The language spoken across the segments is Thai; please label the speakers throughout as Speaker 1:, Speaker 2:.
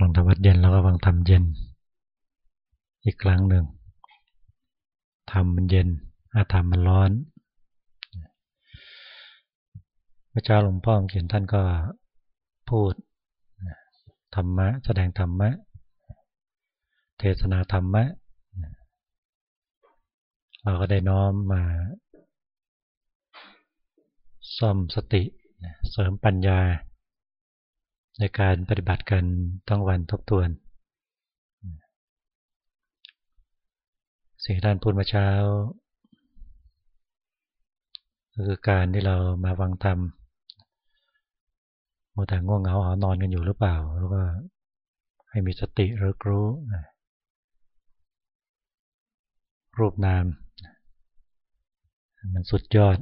Speaker 1: หลังธรรมวัดเย็นแล้วก็ฟังธรรมเย็น อีกครั้งหนึ่งธรรมมันเย็นอาธรรมมันร้อนพระเจ้าหลวงพ่อเขียนท่านก็พูดธรรมะแสดงธรรมะ เทศนาธรรมะ เราก็ได้น้อมมาซ่อมสติเสริมปัญญา ในการปฏิบัติกันทั้งวันทบทวน สิ่งที่ท่านพูดมาเช้าก็คือการที่เรามาฟังธรรมโมแต่ง่วงเหงาหานอนกันอยู่หรือเปล่า แล้วก็ให้มีสติรู้รู้ รูปนาม มันสุดยอด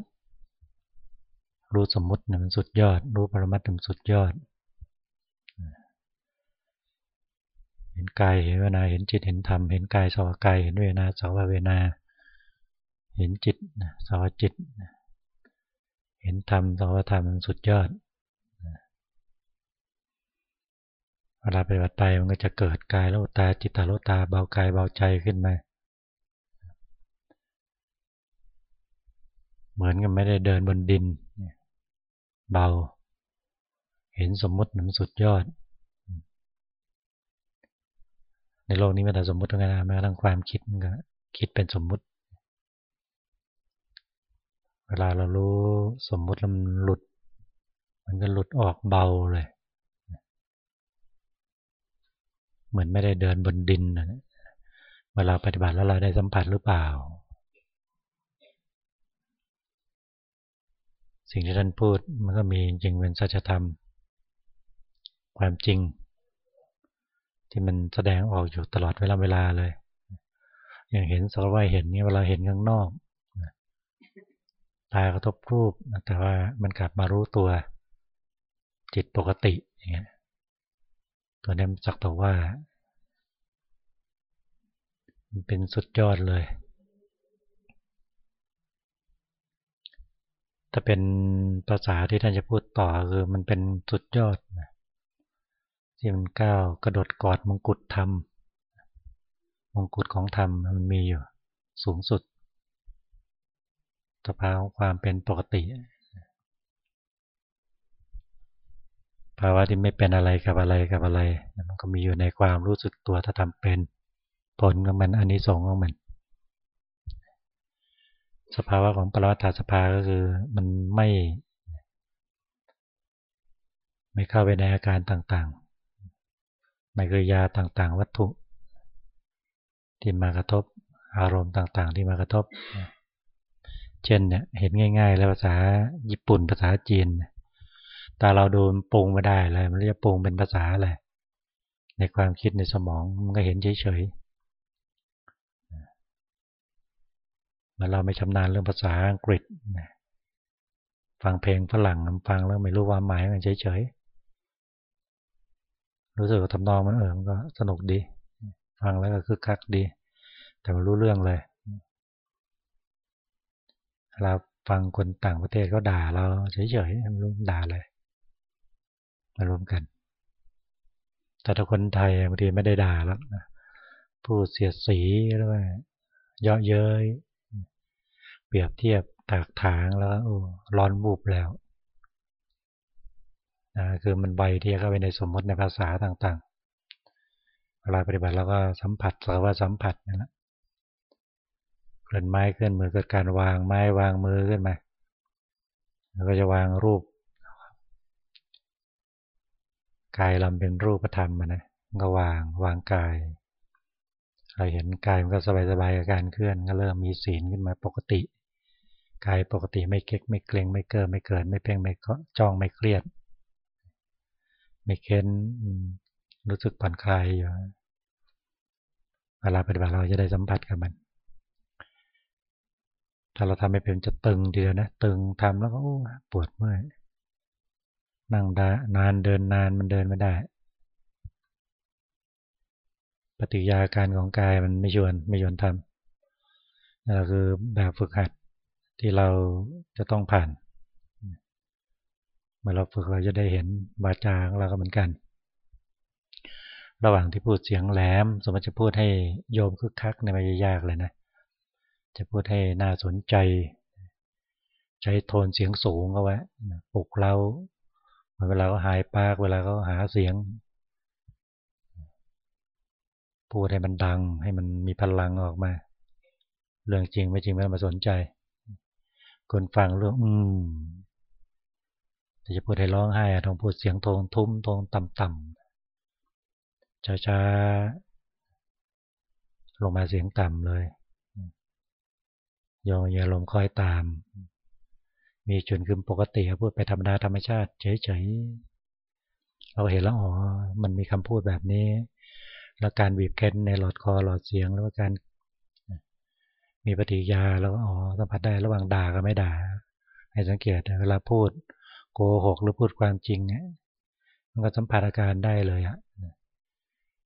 Speaker 1: รู้สมมุติมันสุดยอด รู้ปรมัตถ์มันสุดยอด เห็นกายเห็นเวนาเห็นจิตเห็นธรรมเห็นกายสวากายเห็นเวนาสวาเวนา เห็นจิตสวาจิต เห็นธรรมสวาธรรมสุดยอดเวลาปฏิบัติไปมันก็จะเกิดกายโลตาจิตตาโลตาเบากายเบาใจขึ้นมาเหมือนกับไม่ได้เดินบนดินเบา เห็นสมมุติมันสุดยอด ในโลกนี้ไม่แต่สมมุติทั้งนั้นแม้กระทั่งความคิดมันก็คิดเป็นสมมุติ เวลาเรารู้สมมุติแล้วมันหลุด มันก็หลุดออกเบาเลย เหมือนไม่ได้เดินบนดินนะเวลาปฏิบัติแล้วเราได้สัมผัสหรือเปล่า สิ่งที่ท่านพูดมันก็มีจริงเป็นสัจธรรม ความจริง ที่มันแสดงออกอยู่ตลอดเวลาเวลาเลย อย่างเห็นสักว่าเห็นนี่เวลาเห็นข้างนอกตากระทบรูปแต่ว่ามันกลับมารู้ตัว จิตปกติอย่างเงี้ยตัวนี้สักแต่ว่า มันเป็นสุดยอดเลย ถ้าเป็นภาษาที่ท่านจะพูดต่อคือมันเป็นสุดยอดนะ ที่มันก้าวกระโดดกอดมงกุฎธรรม มงกุฎของธรรมมันมีอยู่สูงสุดสภาวะความเป็นปกติ ภาวะที่ไม่เป็นอะไรกับอะไรกับอะไร มันก็มีอยู่ในความรู้สึกตัวถ้าทำเป็นผลของมันอันนี้สงของมัน สภาวะของปรวัตถสภาก็คือมันไม่ ไม่เข้าไปในอาการต่างๆ ในกริยาต่างๆ วัตถุ ที่มากระทบอารมณ์ต่างๆ ที่มากระทบ เช่นเนี่ยเห็นง่าย ๆ แล้วภาษาญี่ปุ่นภาษาจีน แต่เราดูปรุงไม่ได้เลยมันจะปรุงเป็นภาษาอะไรในความคิดในสมองมันก็เห็นเฉยๆมันเราไม่ชำนาญเรื่องภาษาอังกฤษ ฟังเพลงฝรั่งฟังแล้วไม่รู้ความหมายมันเฉยๆ รู้สึกว่าทำนองมันเออมันก็สนุกดี ฟังแล้วก็คือคักดี แต่ไม่รู้เรื่องเลยเราฟังคนต่างประเทศเขาด่าเราเฉยๆไม่รู้ด่าเลยมารวมกัน แต่ถ้าคนไทยบางทีไม่ได้ด่าแล้วพูดเสียดสีหรือว่าเยาะเย้ยเปรียบเทียบตากถางแล้วโอ้ร้อนบูบแล้ว นะคือมันใบที่เข้าไปในสมมติในภาษาต่างๆ เวลาปฏิบัติเราก็สัมผัสสว่าสัมผัสนั่นแหละเคลื่อนไม้เคลื่อนมือเกิดการวางไม้วางมือขึ้นมาแล้วก็จะวางรูปกายเราเป็นรูปธรรมนะก็วางวางกาย เราเห็นกายมันก็สบายๆกับการเคลื่อนก็เริ่มมีศีลขึ้นมาปกติกายปกติไม่เก๊กไม่เกรงไม่เกินไม่เกินไม่เพ่งไม่จ้องไม่เครียด ไม่เค้นรู้สึกผ่อนคลายอยู่เวลาปฏิบัติเราจะได้สัมผัสกับมัน ถ้าเราทำไม่เป็นจะตึงทีเดียวนะตึงทำแล้วก็ปวดเมื่อยนั่งได้นานเดินนานมันเดินไม่ได้ ปฏิยาการของกายมันไม่ชวนไม่ชวนทำนั่นคือแบบฝึกหัดที่เราจะต้องผ่าน มื่อเราฝึกเราจะได้เห็นบาจาของเราก็เหมือนกัน ระหว่างที่พูดเสียงแหลม สมมติจะพูดให้โยมคึกคักในไม่ยากเลยนะ จะพูดให้น่าสนใจ ใช้โทนเสียงสูงเอาไว้ปลุกเราเวลาก็หายปาก เวลาก็หาเสียง พูดให้มันดัง ให้มันมีพลังออกมา เรื่องจริงไม่จริงไม่ต้องมาสนใจ คนฟังเรื่องอืม แต่จะพูดให้ร้องไห้ต้องพูดเสียงโทนทุ้มโทนต่ำๆช้าๆลงมาเสียงต่ำเลยยองอย่าลมคอยตาม มีจุนคืมปกติพูดไปธรรมดาธรรมชาติเฉยๆเราเห็นแล้วอ๋อมันมีคำพูดแบบนี้ แล้วการบีบเค้นในหลอดคอหลอดเสียงแล้วการมีปฏิยาแล้วอ๋อสัมผัสได้ระหว่างด่ากับไม่ด่าให้สังเกตเวลาพูด โกหกหรือพูดความจริงเนี่ยมันก็สัมผัสอาการได้เลยอะ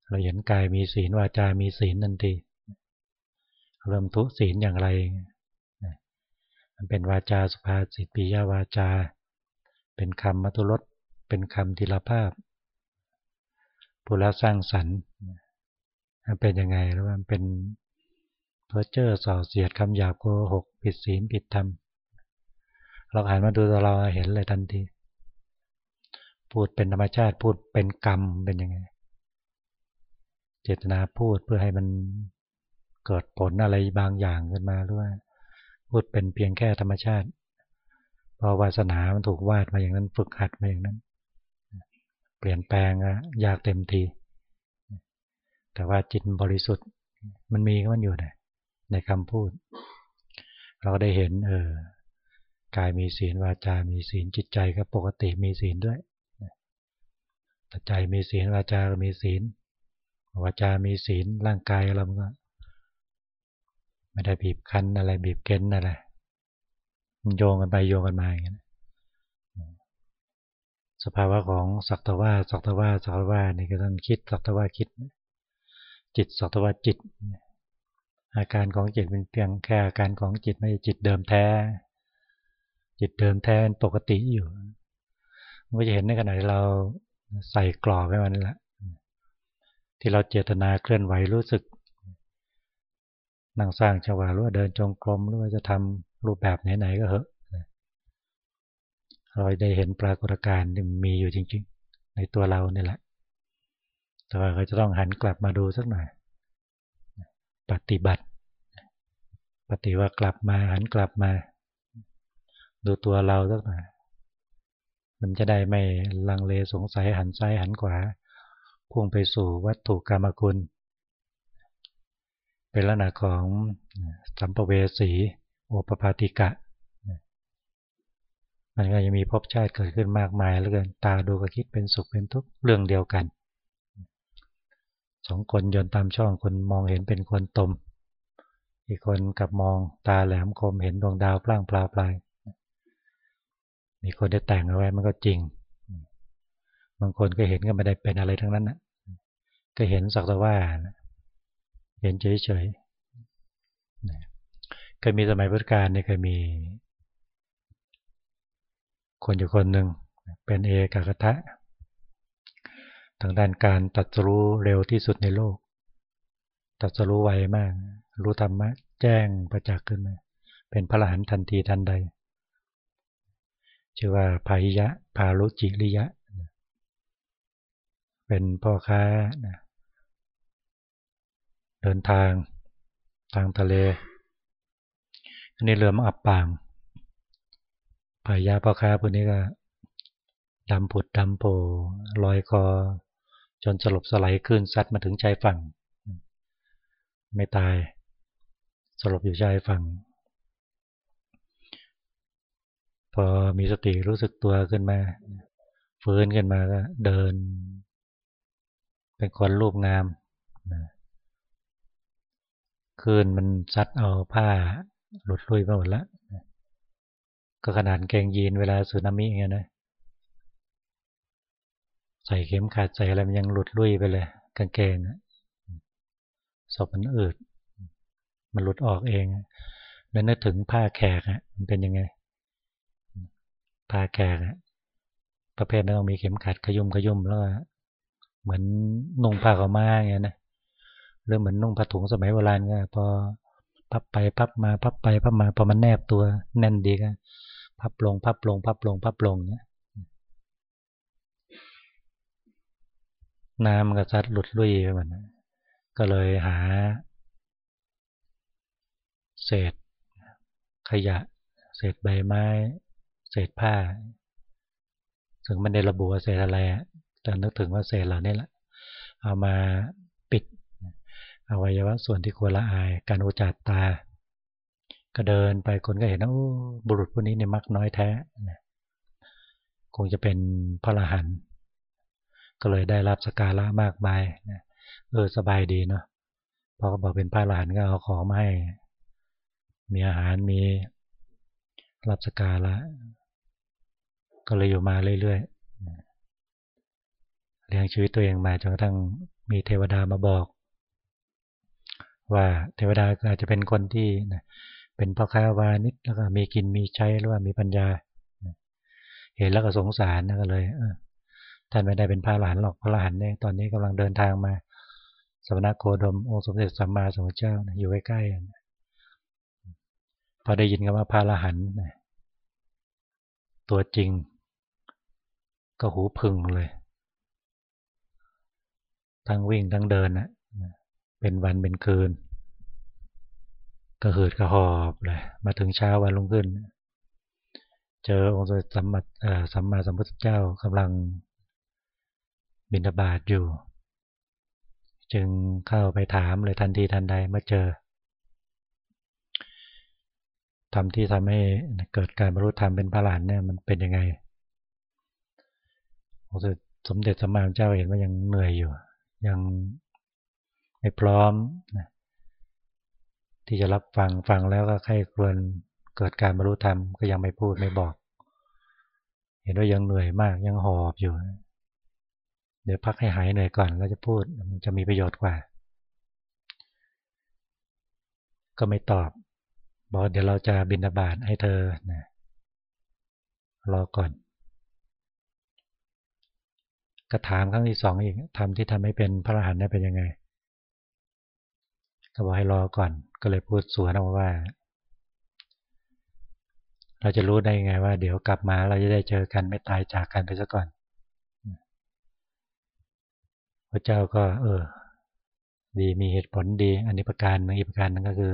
Speaker 1: เราเห็นกายมีศีลวาจา มีศีลนันทีเริ่มทุศีลอย่างไร มันเป็นวาจาสุภาษิตปิยวาจา เป็นคำมัตุรสเป็นคำทิลภาพผู้ละสร้างสรรค์มันเป็นยังไงแล้วมันเป็นเพอเจอร์ส่อเสียดคำหยาบโกหกผิดศีลผิดธรรม เราหันมาดูตัวเราเห็นเลยทันที พูดเป็นธรรมชาติพูดเป็นกรรมเป็นยังไง เจตนาพูดเพื่อให้มันเกิดผลอะไรบางอย่างขึ้นมาหรือว่าพูดเป็นเพียงแค่ธรรมชาติ พอวาสนามันถูกวาดมาอย่างนั้นฝึกหัดมาอย่างนั้น เปลี่ยนแปลงอะยากเต็มที แต่ว่าจิตบริสุทธิ์ มันมีก็มันอยู่ในในคำพูด เราได้เห็น เออ กายมีศีลวาจา มีศีลจิตใจก็ปกติมีศีลด้วยแต่ใจมีศีลวาจา มีศีลวาจา มีศีลร่างกายเราก็ไม่ได้บีบคั้นอะไรบีบเก้นอะไรมันโยงกันไปโยงกันมาอย่างนี้สภาวะของสักตว่าสักตว่าสักตว่านี่ก็ต้องคิดสักตว่าคิด จิตสักตว่าจิต อาการของจิตเป็นเพียงแค่อาการของจิตไม่จิตเดิมแท้ จิตเดิมแท้ปกติอยู่มันก็จะเห็นในขณะที่เราใส่กรอบไว้มันแหละที่เราเจตนาเคลื่อนไหวรู้สึกนั่งสร้างจังหวะหรือว่าเดินจงกรมหรือว่าจะทำรูปแบบไหนๆก็เหอะเราได้เห็นปรากฏการณ์มีอยู่จริง ๆ ในตัวเราเนี่ยแหละ แต่ว่าเขาจะต้องหันกลับมาดูสักหน่อย ปฏิบัติ ปฏิว่ากลับมาหันกลับมา ดูตัวเราสักหน่อยมันจะได้ไม่ลังเลสงสัยหันซ้ายหันขวาพุ่งไปสู่วัตถุกรรมคุณ เป็นลักษณะของสัมปเวสี โอปปาติกะ มันก็ยังมีภพชาติเกิดขึ้นมากมายเหลือเกินตาดูก็คิดเป็นสุขเป็นทุกข์เรื่องเดียวกันสองคนยนตามช่องคนมองเห็นเป็นคนตม อีกคนกับมองตาแหลมคมเห็นดวงดาวพล่างปลาปลาย มีคนได้แต่งเอาไว้มันก็จริง บางคนก็เห็นก็ไม่ได้เป็นอะไรทั้งนั้นนะก็เห็นสักแต่ว่า เห็นเฉยๆเคยมีสมัยพุทธกาลเนี่ยเคยมี คนอยู่คนหนึ่งเป็นเอกกทะทางด้านการตัดสู้เร็วที่สุดในโลก ตัดสู้ไวมาก รู้ธรรมะแจ้งประจักษ์ขึ้นมา เป็นพระอรหันต์ทันทีทันใด ชื่อว่าพาหิยะพาลุจิริยะ เป็นพ่อค้าเดินทาง ทางทะเลอันนี้เรือมาอับปางพายาพ่อค้าพวกนี้ก็ดำผุดดำโผลอยคอ จนสลบสลายขึ้นซัดมาถึงชายฝั่ง ไม่ตาย สลบอยู่ชายฝั่ง พอมีสติรู้สึกตัวขึ้นมาฟื้นขึ้นมาก็เดิน เป็นคนรูปงามคืนมันซัดเอาผ้าหลุดลุยไปหมดแล้วก็ขนาดเกงยีนเวลาสึนามิเงี้ยนะใส่เข็มขัดใส่อะไรมันยังหลุดลุยไปเลยกางเกงศพมันอืด มันหลุดออกเอง แล้วนึกถึงผ้าแขกอะมันเป็นยังไง ผ้าแกอะประเภทนั้นต้องมีเข็มขัดขยุ่มขยุ่มแล้วเหมือนนุ่งผ้าขาวม้าอย่างนะหรือเหมือนนุ่งผ้าถุงสมัยโบราณก็พอพับไปพับมาพับไปพับมาพอมันแนบตัวแน่นดีก็พับลงพับลงพับลงพับลงเนี่ยน้ำมันก็ซัดหลุดลุยไปหมดก็เลยหา เศษ ขยะ เศษใบไม้ เศษผ้า ถึงมันได้ระบุว่าเศษอะไรแต่นึกถึงว่าเศษเหล่านี้แหละ เอามาปิด อวัยวะส่วนที่ควรละอาย การอุจารตา ก็เดินไปคนก็เห็นว่าบุรุษผู้นี้เนี่ยมักน้อยแท้คงจะเป็นพระรหันต์ก็เลยได้รับสการะมากมายเออสบายดีเนาะพอเขาบอกเป็นพระอรหันต์ก็เอาของมาให้ มีอาหารมีรับสการะ ก็เลยอยู่มาเรื่อยๆเลี้ยงชีวิตตัวเองมาจนกระทั่งมีเทวดามาบอก ว่าเทวดาอาจจะเป็นคนที่เป็นพ่อค้าวานิชแล้วก็มีกินมีใช้หรือว่ามีปัญญาเห็นแล้วก็สงสารนะก็เลยเออท่านไม่ได้เป็นพระหลานหรอกพระหลานเนี่ยตอนนี้กำลังเดินทางมาสมณโคดมองค์สมเด็จสัมมาสัมพุทธเจ้าอยู่ใกล้ๆพอได้ยินคำว่าพระละหันตัวจริง ก็หูพึงเลย ทั้งวิ่งทั้งเดินนะเป็นวันเป็นคืน ก็หืดกระหอบเลย มาถึงเช้าวันรุ่งขึ้น เจอองค์สมเด็จสัมมาสัมมาสัมพุทธเจ้ากำลังบิณฑบาตอยู่ จึงเข้าไปถามเลยทันทีทันใดเมื่อเจอทำที่ทำให้เกิดการบรรลุธรรมเป็นพระหลานเนี่ยมันเป็นยังไง สมเด็จสมมาเจ้าเห็นว่ายังเหนื่อยอยู่ ยังไม่พร้อมนะที่จะรับฟังฟังแล้วก็ใครควรเกิดการบรรลุธรรมก็ยังไม่พูดไม่บอก เห็นว่ายังเหนื่อยมากยังหอบอยู่ เดี๋ยวพักให้หายเหนื่อยก่อนแล้วจะพูดมันจะมีประโยชน์กว่า ก็ไม่ตอบ บอกเดี๋ยวเราจะบินาบาตให้เธอนะรอก่อน ก็ถามครั้งที่สองอีกทำที่ทำให้เป็นพระอรหันต์ได้เป็นยังไง ก็บอกให้รอก่อน ก็เลยพูดสวนออกมาว่า เราจะรู้ได้ยังไงว่า เดี๋ยวกลับมาเราจะได้เจอกันไม่ตายจากกันไปซะก่อนพระเจ้าก็ เออ ดีมีเหตุผลดี อันนี้ประการหนึ่งอีกประการนึงก็คือ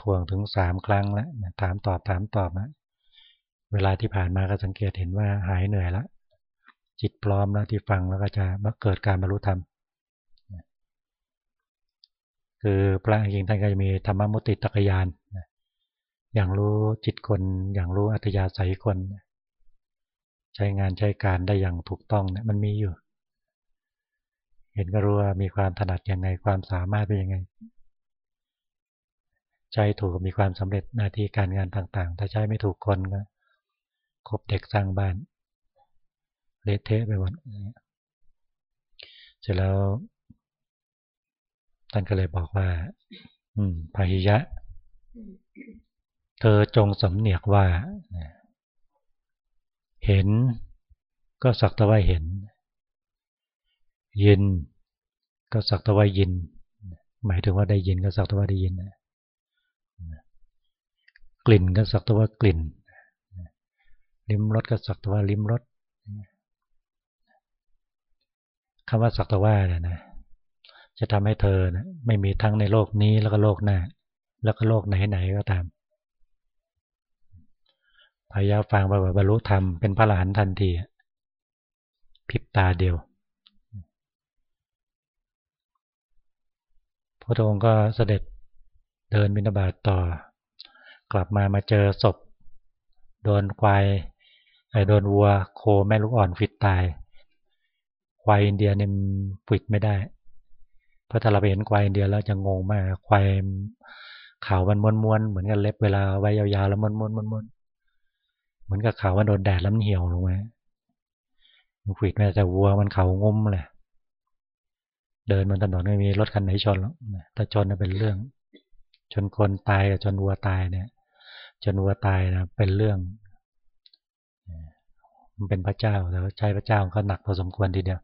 Speaker 1: ทวงถึงสามครั้งแล้วถามตอบถามตอบนะเวลาที่ผ่านมาก็สังเกตเห็นว่าหายเหนื่อยแล้ว จิตพร้อมแล้วที่ฟังแล้วก็จะเกิดการบรรลุธรรมคือพระจริงท่านก็จะมีธรรมมุติตะกยานอย่างรู้จิตคน อย่างรู้อัตยาศัยคน ใช้งานใช้การได้อย่างถูกต้องเนี่ยมันมีอยู่ เห็นก็รู้ว่ามีความถนัดยังไงความสามารถเป็นยังไงใช้ถูกมีความสำเร็จหน้าที่การงานต่างๆ ถ้าใช้ไม่ถูกคนก็คบเด็กสร้างบ้าน เละเทะไปหมดเสร็จแล้วท่านก็เลยบอกว่า อืมพาหิยะ เธอจงสำเนียกว่า เห็นก็สักแต่ว่าเห็น ยิน ก็สักแต่ว่ายิน หมายถึงว่าได้ยินก็สักแต่ว่าได้ยิน กลิ่นก็สักแต่ว่ากลิ่น ลิ้มรสก็สักแต่ว่าลิ้มรส คำว่าสักตว่าเนี่ยนะจะทำให้เธอนะไม่มีทั้งในโลกนี้แล้วก็โลกหน้า แล้วก็โลกไหนๆก็ตามพายาฟังไปว่าบรรลุธรรมเป็นพระหลานทันทีพิบตาเดียวพระองค์ก็เสด็จเดินบินาบาตต่อ กลับมามาเจอศพ โดนควายโดนวัวโคแม่ลูกอ่อนฟิดตาย ควายอินเดียเนี่ยฟิดไม่ได้ เพราะถ้าเราไปเห็นควายอินเดียแล้วจะงงมากควายขาวมันม้วนๆเหมือนกันเล็บเวลาไว้ยาวๆแล้วม้วนๆม้วนๆเหมือนกับขาวมันโดนแดดแล้วมันเหี่ยวลงมามันฟิดไม่แต่วัวมันเขางุ้มเลยเดินบนถนนไม่มีรถคันไหนชนหรอกถ้าชนเป็นเรื่อง ชนคนตายกับชนวัวตายเนี่ย ชนวัวตายนะเป็นเรื่อง มันเป็นพระเจ้าแต่ใช้พระเจ้าก็หนักพอสมควรทีเดียว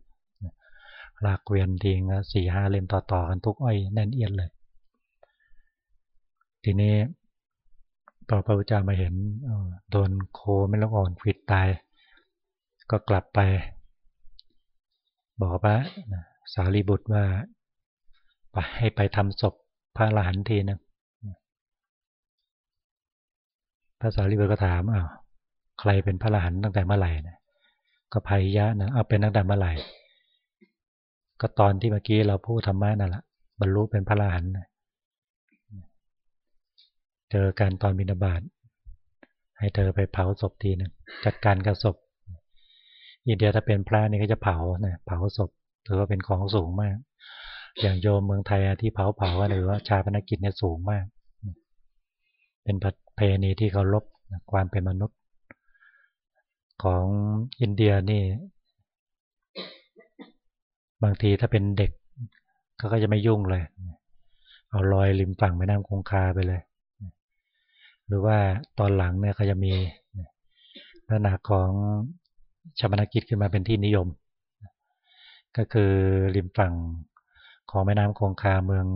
Speaker 1: ลากเวียนทีงสี่ห้าเล่มต่อๆกันทุกอ้อยแน่นเอียดเลย ทีนี้พอพระพุทธเจ้ามาเห็นโดนโคไม่ละอ่อนฟิดตาย ก็กลับไป บอกพระสารีบุตรว่าไปให้ไปทำศพพระอรหันต์ทีนึงพระสารีบุตรก็ถามอ้าวใครเป็นพระอรหันต์ตั้งแต่เมื่อไหร่นะก็ภัยยะนะเอาเป็นตั้งแต่เมื่อไหร่ ก็ตอนที่เมื่อกี้เราพูดธรรมะนั่นแหละบรรลุเป็นพระอรหันต์เจอการตอนบินาบาตให้เธอไปเผาศพทีนึงจัดการกับศพอินเดียถ้าเป็นพระนี่ก็จะเผานะเผาศพถือว่าเป็นของสูงมาก อย่างโยมเมืองไทยที่เผาเผาหรือว่าชาพนกิจเนี่ยสูงมาก เป็นประเพณีที่เขาลบความเป็นมนุษย์ ของอินเดียนี่ บางทีถ้าเป็นเด็กเขาก็จะไม่ยุ่งเลย เอาลอยริมฝั่งแม่น้ำคงคาไปเลย หรือว่าตอนหลังเนี่ยเขาจะมีลักษณะของชาปนกิจขึ้นมาเป็นที่นิยม ก็คือริมฝั่งของแม่น้ำคงคาเมือง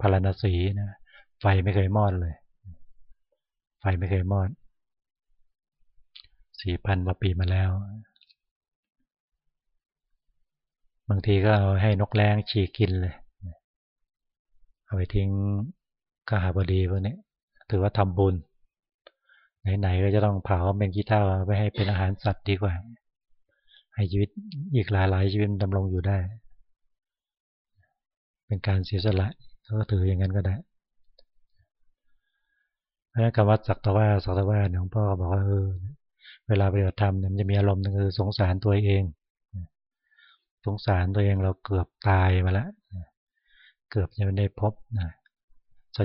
Speaker 1: พาราณสีนะไฟไม่เคยมอดเลย ไฟไม่เคยมอดสี่พันกว่าปีมาแล้ว บางทีก็เอาให้นกแร้งฉีกกินเลย เอาไปทิ้งกหาบดีพวกนี้ถือว่าทำบุญ ไหนๆก็จะต้องเผาเป็นขี้เถ้าไปให้เป็นอาหารสัตว์ดีกว่า ให้ชีวิตอีกหลายๆชีวิตดำรงอยู่ได้ เป็นการเสียสละก็ถืออย่างนั้นก็ได้เพราะคำว่าสักตว่าสักตว่าหลวงพ่อบอกว่าเออเวลาปฏิบัติธรรมมันจะมีอารมณ์นึงคือสงสารตัวเอง สงสารตัวเองเราเกือบตายมาแล้วเกือบจะไม่ได้พบนะ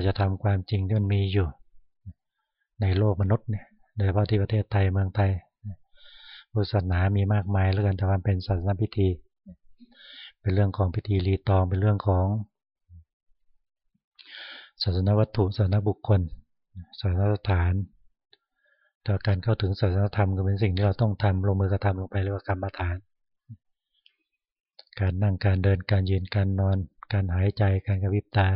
Speaker 1: จะทำความจริงที่มันมีอยู่ ในโลกมนุษย์เนี่ยโดยเฉพาะที่ประเทศไทยเมืองไทยพุทธศาสนามีมากมายแล้วกันแต่ว่าเป็นศาสนาพิธี เป็นเรื่องของพิธีรีตองเป็นเรื่องของศาสนาวัตถุศาสนาบุคคลศาสนาสถานแต่การเข้าถึงศาสนาธรรมก็เป็นสิ่งที่เราต้องทำลงมือกระทำลงไปเรียกว่ากรรมฐาน การนั่งการเดินการยืนการนอน การหายใจการกระพริบตา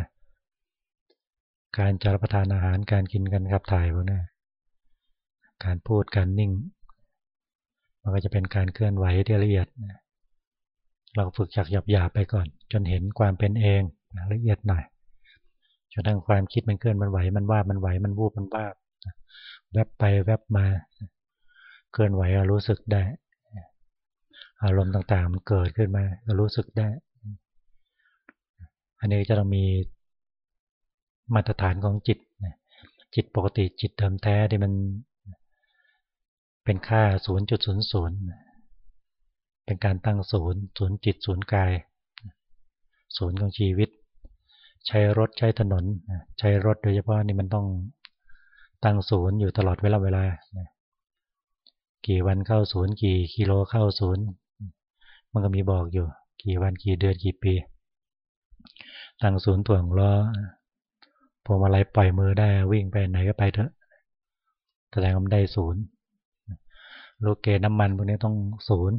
Speaker 1: การจะรับประทานอาหารการกินกันขับถ่ายพวกนี้การพูดการนิ่ง มันก็จะเป็นการเคลื่อนไหวที่ละเอียด เราฝึกจากหยาบหยาไปก่อน จนเห็นความเป็นเองละเอียดหน่อยจนทั้งความคิดมันเคลื่อนมันไหวมันว่ามันไหวมันวูบมันบ้าแวบไปแวบมา เคลื่อนไหวเรารู้สึกได้ อารมณ์ต่างๆ มันเกิดขึ้นมาเรารู้สึกได้ อันนี้จะต้องมีมาตรฐานของจิตจิตปกติจิตเดิมแท้ที่มันเป็นค่า 0.00 เป็นการตั้งศูนย์ศูนย์จิตศูนย์กายศูนย์ของชีวิต ใช้รถใช้ถนน ใช้รถโดยเฉพาะนี่มันต้องตั้งศูนย์อยู่ตลอดเวลาเวลา กี่วันเข้าศูนย์กี่กิโลเข้าศูนย์ มันก็มีบอกอยู่ กี่วันกี่เดือนกี่ปีตั้งศูนย์ถ่วงล้อพวงมาลัยปล่อยมือได้วิ่งไปไหนก็ไปเถอะแสดงว่าได้ศูนย์ลูกเกน้ำมันพวกนี้ต้องศูนย์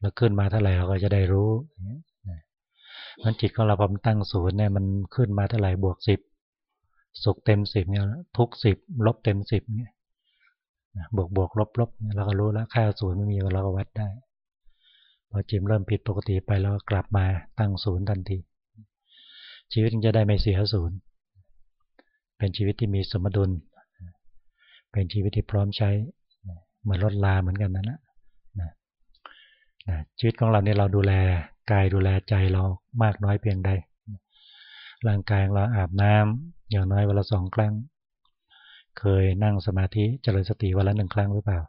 Speaker 1: แล้วขึ้นมาเท่าไหร่เราก็จะได้รู้มันจิตของเราพอมตั้งศูนย์เนี่ยมันขึ้นมาเท่าไหร่บวกสิบสุขเต็มสิบเนี่ยทุกสิบลบเต็มสิบเนี่ยบวกบวกลบลบเราก็รู้แล้วค่าศูนย์ไม่มีเราก็วัดได้ พอจิมเริ่มผิดปกติไปแล้วกลับมาตั้งศูนย์ทันที ชีวิตจะได้ไม่เสียศูนย์ เป็นชีวิตที่มีสมดุล เป็นชีวิตที่พร้อมใช้เหมือนรถลาเหมือนกันนั่นแหละนะชีวิตของเราเนี่ยเราดูแลกายดูแลใจเรามากน้อยเพียงใด ร่างกายของเราอาบน้ำอย่างน้อยวันละสองครั้ง เคยนั่งสมาธิเจริญสติวันละหนึ่งครั้งหรือเปล่า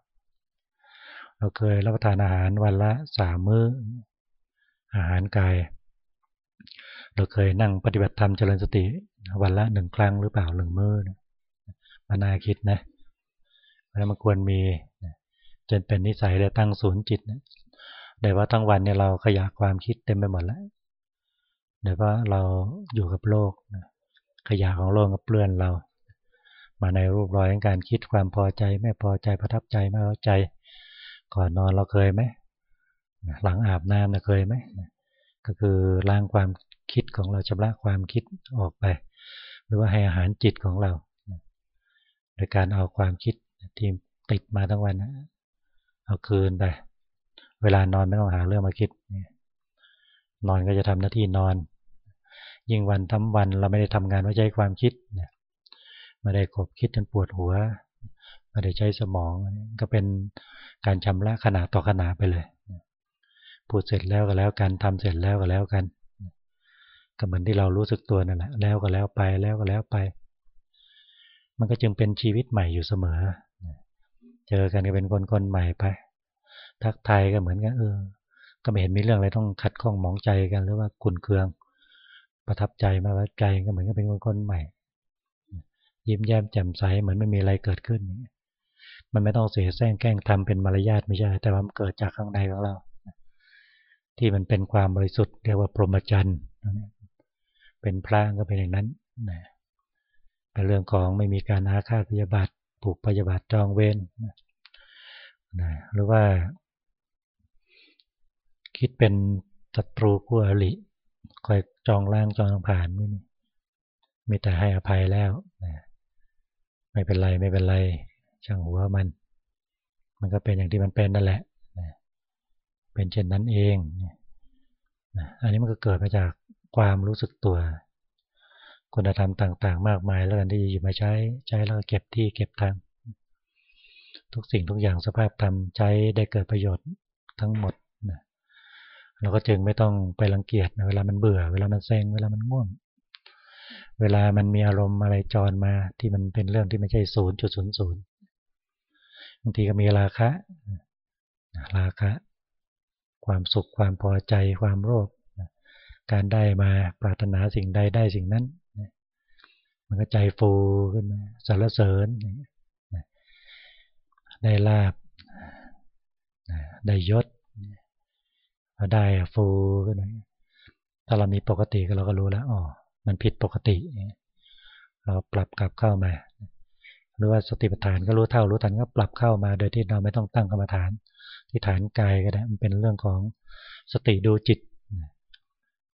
Speaker 1: เราเคยรับประทานอาหารวันละสามมื้อ อาหารกาย เราเคยนั่งปฏิบัติธรรมเจริญสติ วันละหนึ่งครั้งหรือเปล่าหนึ่งมือมานาคิดนะแล้วมันควรมีจนเป็นนิสัยได้ตั้งศูนย์จิตนะแต่ว่าทั้งวันเนี่ยเราขยะความคิดเต็มไปหมดแล้วเดี๋ยวว่าเราอยู่กับโลกขยะของโลกก็เปลื่อนเรา มาในรูปรอยของการคิดความพอใจ ไม่พอใจประทับใจไม่พอใจ ก่อนนอนเราเคยไหมหลังอาบน้ำนะเคยไหมก็คือล้างความคิดของเราชำระความคิดออกไป หรือว่าให้อาหารจิตของเราโดยการเอาความคิดที่ติดมาทั้งวันเอาคืนไปเวลานอนไม่ต้องหาเรื่องมาคิดนอนก็จะทำหน้าที่นอน ยิ่งวันทั้งวันเราไม่ได้ทำงานว่าใช้ความคิดไม่ได้กบคิดจนปวดหัว ไม่ได้ใช้สมองก็เป็นการชำระขนาดต่อขนาดไปเลยพูดเสร็จแล้วก็แล้วกันทำเสร็จแล้วก็แล้วกันก็เหมือนที่เรารู้สึกตัวนั่นแหละแล้วก็แล้วไปแล้วก็แล้วไป มันก็จึงเป็นชีวิตใหม่อยู่เสมอ เจอกันก็เป็นคนคนใหม่ไป ทักทายก็เหมือนกันเออ ก็ไม่เห็นมีเรื่องอะไรต้องขัดข้องหมองใจกันหรือว่าขุนเคือง ประทับใจมาว่าใจก็เหมือนกับเป็นคนคนใหม่ ยิ้มแย้มแจ่มใสเหมือนไม่มีอะไรเกิดขึ้น มันไม่ต้องเสียแซงแกล้งทำเป็นมารยาทไม่ใช่ แต่ว่ามันเกิดจากข้างในของเรา ที่มันเป็นความบริสุทธิ์เรียกว่าพรหมจรรย์เป็นพระก็เป็นอย่างนั้นนะเป็นเรื่องของไม่มีการอาฆาตพยาบาทผูกพยาบาทจองเวรนะหรือว่า คิดเป็นศัตรูคู่อริคอยจองล่างจองผ่านไม่มีแต่ให้อภัยแล้วนะไม่เป็นไรไม่เป็นไร ช่างหัวมัน มันก็เป็นอย่างที่มันเป็นนั่นแหละเป็นเช่นนั้นเองอันนี้มันก็เกิดมาจากความรู้สึกตัว คุณธรรมต่าง ๆ มากมายแล้วกันที่หยิบมาใช้ใช้แล้วก็เก็บที่เก็บทางทุกสิ่งทุกอย่างสภาพธรรมใช้ได้เกิดประโยชน์ทั้งหมดนะเราก็จึงไม่ต้องไปรังเกียจเวลามันเบื่อ เวลามันเซ็งเวลามันง่วง เวลามันมีอารมณ์อะไรจรมาที่มันเป็นเรื่องที่ไม่ใช่ศูนย์จุดศูนย์ศูนย์ บางทีก็มีราคะ ราคะ ความสุขความพอใจความโลภการได้มาปรารถนาสิ่งใดได้สิ่งนั้น มันก็ใจฟูขึ้นมาสรรเสริญ ได้ลาบ ได้ยศได้ฟูขึ้นมาถ้าเรามีปกติเราก็รู้แล้วอ๋อมันผิดปกติ เราปรับกลับเข้ามา หรือว่าสติปัฏฐานก็รู้เท่ารู้ทันก็ปรับเข้ามา โดยที่เราไม่ต้องตั้งกรรมฐาน ที่ฐานกายก็ได้มันเป็นเรื่องของสติดูจิต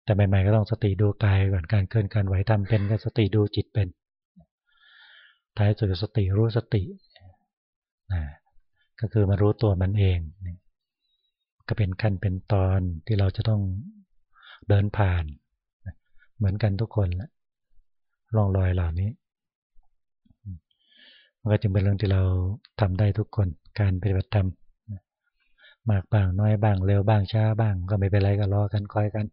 Speaker 1: แต่ใหม่ๆก็ต้องสติดูกายก่อนการเคลื่อนการไหวทำเป็นก็สติดูจิตเป็นท้ายสุดสติรู้สตินะก็คือมารู้ตัวมันเอง ก็เป็นขั้นเป็นตอนที่เราจะต้องเดินผ่าน เหมือนกันทุกคนแหละร่องรอยเหล่านี้ มันก็จึงเป็นเรื่องที่เราทำได้ทุกคนการปฏิบัติธรรมมากบ้างน้อยบ้างเร็วบ้างช้าบ้าง ก็ไม่เป็นไรก็รอกันคอยกัน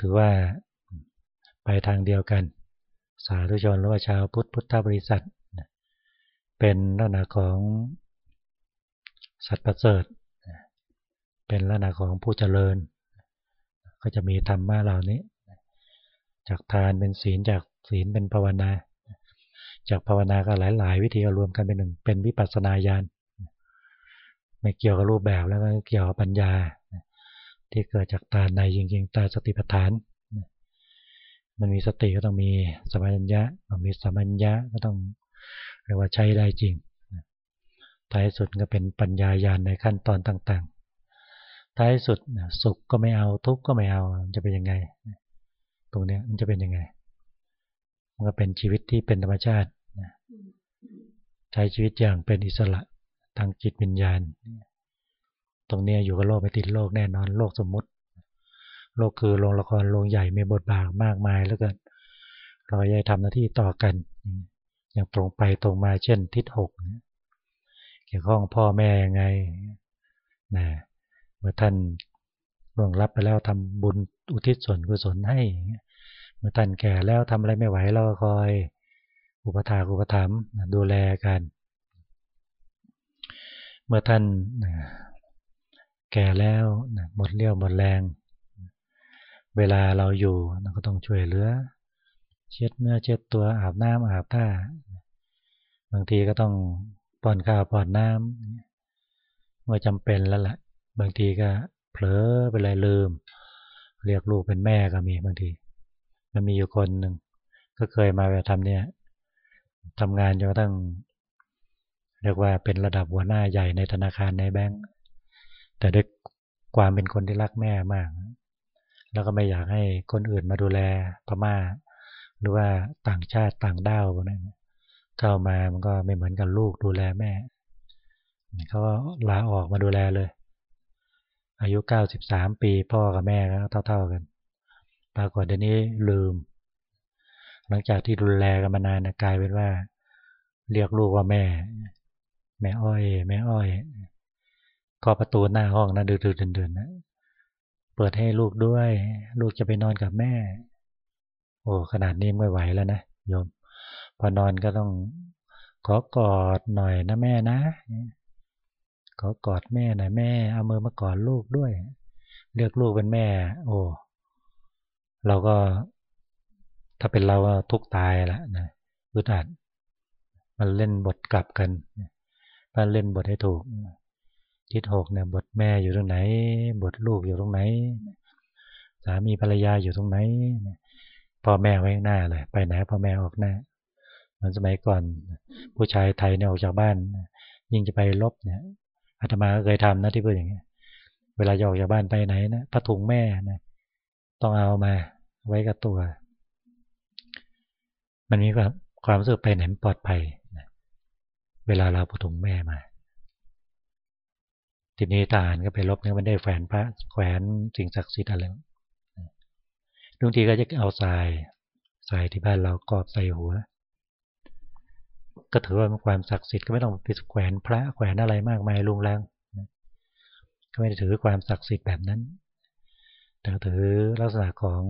Speaker 1: ถือว่าไปทางเดียวกัน สาธุชนหรือว่าชาวพุทธพุทธบริษัทเป็นลักษณะของสัตว์ประเสริฐเป็นลักษณะของผู้เจริญ ก็จะมีธรรมะเหล่านี้ จากทานเป็นศีลจากศีลเป็นภาวนา จากภาวนาก็หลาย ๆ วิธีรวมกันเป็นหนึ่งเป็นวิปัสสนาญาณไม่เกี่ยวกับรูปแบบแล้วก็เกี่ยวกับปัญญา ที่เกิดจากตาในจริงๆ ตาสติปัฏฐาน มันมีสติก็ต้องมีสมัญญะมีสมัญญะก็ต้องเรียกว่าใช้ได้จริงท้ายสุดก็เป็นปัญญายาณในขั้นตอนต่างๆ ท้ายสุดสุขก็ไม่เอาทุกข์ก็ไม่เอาจะเป็นยังไง ตรงนี้มันจะเป็นยังไง มันก็เป็นชีวิตที่เป็นธรรมชาติ ใช้ชีวิตอย่างเป็นอิสระทางจิตวิญญาณ ตรงนี้อยู่กับโลกไม่ติดโลกแน่นอนโลกสมมุติ โลกคือโรงละครโรงใหญ่มีบทบาทมากมายแล้วกันเราใหญ่ทำหน้าที่ต่อกัน อย่างตรงไปตรงมาเช่นทิศหกเกี่ยวข้องพ่อแม่ยังไงนะเมื่อท่านร่วงรับไปแล้วทำบุญอุทิศส่วนกุศลให้ เมื่อท่านแก่แล้วทำอะไรไม่ไหวเราคอย อุปถาอุปถัมภ์ดูแลกัน เมื่อท่านแก่แล้วหมดเรี่ยวหมดแรง เวลาเราอยู่ก็ต้องช่วยเหลือ เช็ดเนื้อเช็ดตัวอาบน้ำอาบท่าบางทีก็ต้องป้อนข้าวป้อนน้ำเมื่อจำเป็นแล้วละ่ะ บางทีก็เผลอไปเลยลืม เรียกลูกเป็นแม่ก็มีบางที มันมีอยู่คนหนึ่งก็เคยมาแบบทำเนี่ย ทำงานจนกระทั่งเรียกว่าเป็นระดับหัวหน้าใหญ่ในธนาคารในแบงก์แต่ด้วยความเป็นคนที่รักแม่มาก แล้วก็ไม่อยากให้คนอื่นมาดูแลพม่า หรือว่าต่างชาติต่างด้าวพวกนั้นเข้ามามันก็ไม่เหมือนกับลูกดูแลแม่เขาก็ลาออกมาดูแลเลย อายุเก้าสิบสามปีพ่อกับแม่ก็เท่า ๆกัน ปรากฏเดี๋ยวนี้ลืม หลังจากที่ดูแลกันมานานกลายเป็นว่า เรียกลูกว่าแม่ แม่อ้อย แม่อ้อย ก็ประตูหน้าห้องนะดืดๆเดินๆนะเปิดให้ลูกด้วย ลูกจะไปนอนกับแม่ โอ้ขนาดนี้ไม่ไหวแล้วนะโยม พอนอนก็ต้องขอกอดหน่อยนะแม่นะขอกอดแม่หน่อยแม่ เอามือมากอดลูกด้วย เรียกลูกเป็นแม่ โอ้เราก็ ถ้าเป็นเราทุกตายละนะอึดอัดมันเล่นบทกลับกันมันเล่นบทให้ถูกทิศหกเนี่ยบทแม่อยู่ตรงไหน บทลูกอยู่ตรงไหน สามีภรรยาอยู่ตรงไหนพ่อแม่ไว้หน้าเลยไปไหนพ่อแม่ออกหน้าเหมือนสมัยก่อน ผู้ชายไทยเนี่ยออกจากบ้าน ยิ่งจะไปลบเนี่ยอาตมาก็เคยทำนะที่พูดอย่างเงี้ย เวลาออกจากบ้านไปไหนนะผ้าถุงแม่นะต้องเอามาไว้กับตัว มันมีความความรู้สึกไปไหนปลอดภัยเวลาเราผ้าถุงแม่มา ทีนี้ทหารก็ไปลบเนี่ยมันได้แขวนพระแขวนสิ่งศักดิ์สิทธิ์อะไรบางทีก็จะเอาทรายทรายที่บ้านเรากอบใส่หัว ก็ถือว่าเป็นความศักดิ์สิทธิ์ก็ไม่ต้องไปแขวนพระแขวนอะไรมากมายลุงลังก็ไม่ได้ถือความศักดิ์สิทธิ์แบบนั้น แต่ถือลักษณะของ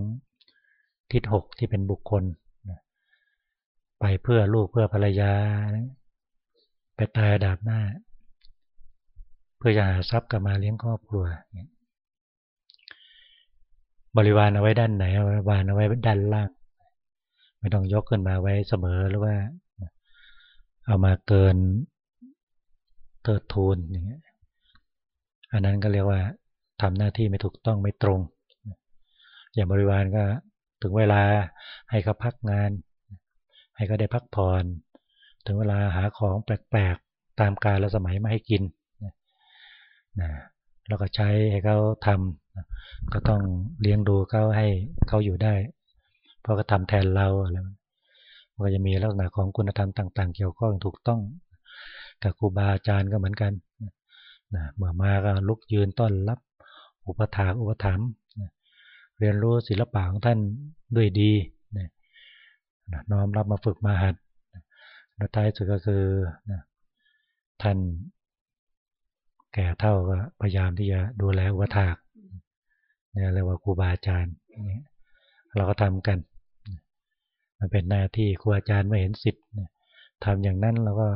Speaker 1: ทิศหกที่เป็นบุคคล ไปเพื่อลูกเพื่อภรรยา ไปตายดาบหน้า เพื่อจะหาทรัพย์กลับมาเลี้ยงครอบครัว บริวารเอาไว้ด้านไหนบริวารเอาไว้ด้านล่าง ไม่ต้องยกขึ้นมาไว้เสมอหรือว่า เอามาเกินเติดทูนอย่างเงี้ยอันนั้นก็เรียกว่าทำหน้าที่ไม่ถูกต้องไม่ตรง อย่างบริวารก็ถึงเวลาให้เขาพักงาน ให้เขาได้พักผ่อนถึงเวลาหาของแปลกๆตามกาลและสมัยมาให้กินนะแล้วก็ใช้ให้เขาทำก็ต้องเลี้ยงดูเขาให้เขาอยู่ได้ เพราะก็ทำแทนเราอะไรมันก็จะมีลักษณะของคุณธรรมต่าง ๆ เกี่ยวข้องถูกต้องกับครูบาอาจารย์ก็เหมือนกันนะเมื่อมาก็ลุกยืนต้อนรับ อุปถาอุปถัมภ์เรียนรู้ศิลปะของท่านด้วยดี น้อมรับมาฝึกมาหัดแล้วท้ายสุดก็คือท่านแก่เท่าก็พยายามที่จะดูแลอุปถากเนี่ยเรียกว่าครูบาอาจารย์เราก็ทำกัน มันเป็นหน้าที่ครูอาจารย์ไม่เห็นสิทธิ์ทำอย่างนั้นเราก็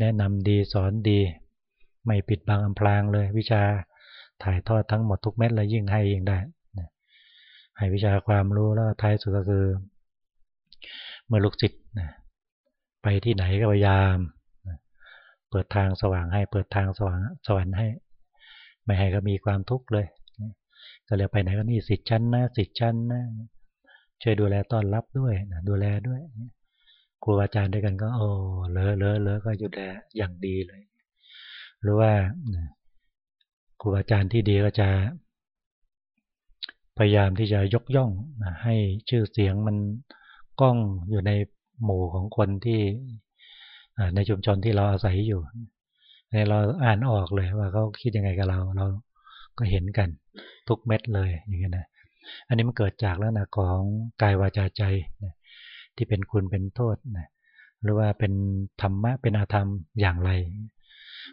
Speaker 1: แนะนำดีสอนดี ไม่ปิดบังอำพรางเลย วิชาถ่ายทอดทั้งหมดทุกเม็ดเลยยิ่งให้ยิ่งได้ให้วิชาความรู้แล้วท้ายสุดก็คือ มื่อลูกศิษย์ไปที่ไหนก็พยายามเปิดทางสว่างให้ เปิดทางสว่างสวรรค์ให้ ไม่ให้ก็มีความทุกข์เลยก็เลยไปไหนก็นี่สิทธิ์ชั้นนะสิทธิ์ชั้นนะช่วยดูแลต้อนรับด้วยนะดูแลด้วยครูอาจารย์ด้วยกันก็โอ้เลอะเลอะเลอะก็ดูแลอย่างดีเลย หรือว่าครูอาจารย์ที่ดีก็จะพยายามที่จะยกย่องให้ชื่อเสียงมัน กล้องอยู่ในหมู่ของคนที่ในชุมชนที่เราอาศัยอยู่ในเราอ่านออกเลยว่าเขาคิดยังไงกับเรา เราก็เห็นกันทุกเม็ดเลยอย่างเงี้ยนะอันนี้มันเกิดจากลักษณะของกายวาจาใจที่เป็นคุณเป็นโทษนะหรือว่าเป็นธรรมะเป็นอาธรรมอย่างไร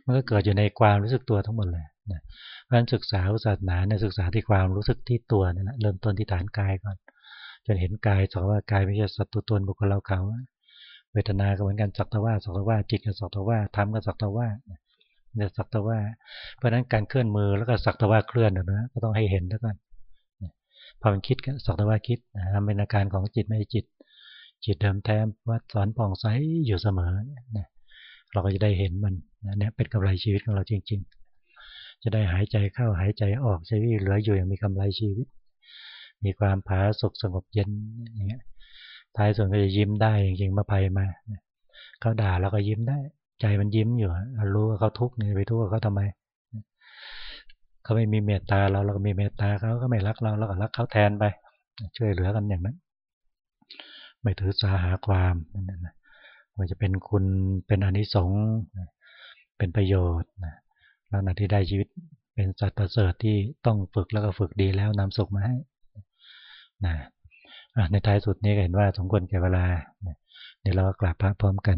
Speaker 1: มันก็เกิดอยู่ในความรู้สึกตัวทั้งหมดเลยนะเพราะฉะนั้นศึกษาศาสนาเนี่ยศึกษาที่ความรู้สึกที่ตัวนี่แหละเริ่มต้นที่ฐานกายก่อน จนเห็นกายสองว่ากายไม่ใช่สัตว์ตัวตนบุคคลเราเขาเวทนาก็เหมือนกันสักตว่าสักตว่าจิตก็สักตว่าทำก็สักตว่าเนี่ยสักตว่า เพราะฉะนั้นการเคลื่อนมือแล้วก็สักตว่าเคลื่อนนะก็ต้องให้เห็นแล้วกันพอมันคิดก็สักตว่าคิดทำเป็นอาการของจิตไม่จิต จิตเดิมแท้ว่าสอนป่องใสอยู่เสมอเนี่ยเราก็จะได้เห็นมันเนี่ยเป็นกำไรชีวิตของเราจริง ๆ จะได้หายใจเข้าหายใจออกชีวิตเหลืออยู่อย่างมีกำไรชีวิต มีความผาสุกสงบเย็นอย่างเงี้ยท้ายส่วนก็จะยิ้มได้จริงๆมาภัยมาเขาด่าเราก็ยิ้มได้ ใจมันยิ้มอยู่รู้ว่าเขาทุกข์นี่ไปทุกข์เขาทำไมเขาไม่มีเมตตาเราเราก็มีเมตตาเขาก็ไม่รักเราเราก็รักเขาแทนไป ช่วยเหลือกันอย่างนั้น ไม่ถือสาหาความนั่นนะว่าจะเป็นคุณเป็นอนิสงส์เป็นประโยชน์นะแล้วนาที่ได้ชีวิตเป็นสัตว์ประเสริฐที่ต้องฝึกแล้วก็ฝึกดีแล้วนำสุขมาให้ นะในท้ายสุดนี้ก็เห็นว่าสมควรแก่เวลา เดี๋ยวเรากลับพระพร้อมกัน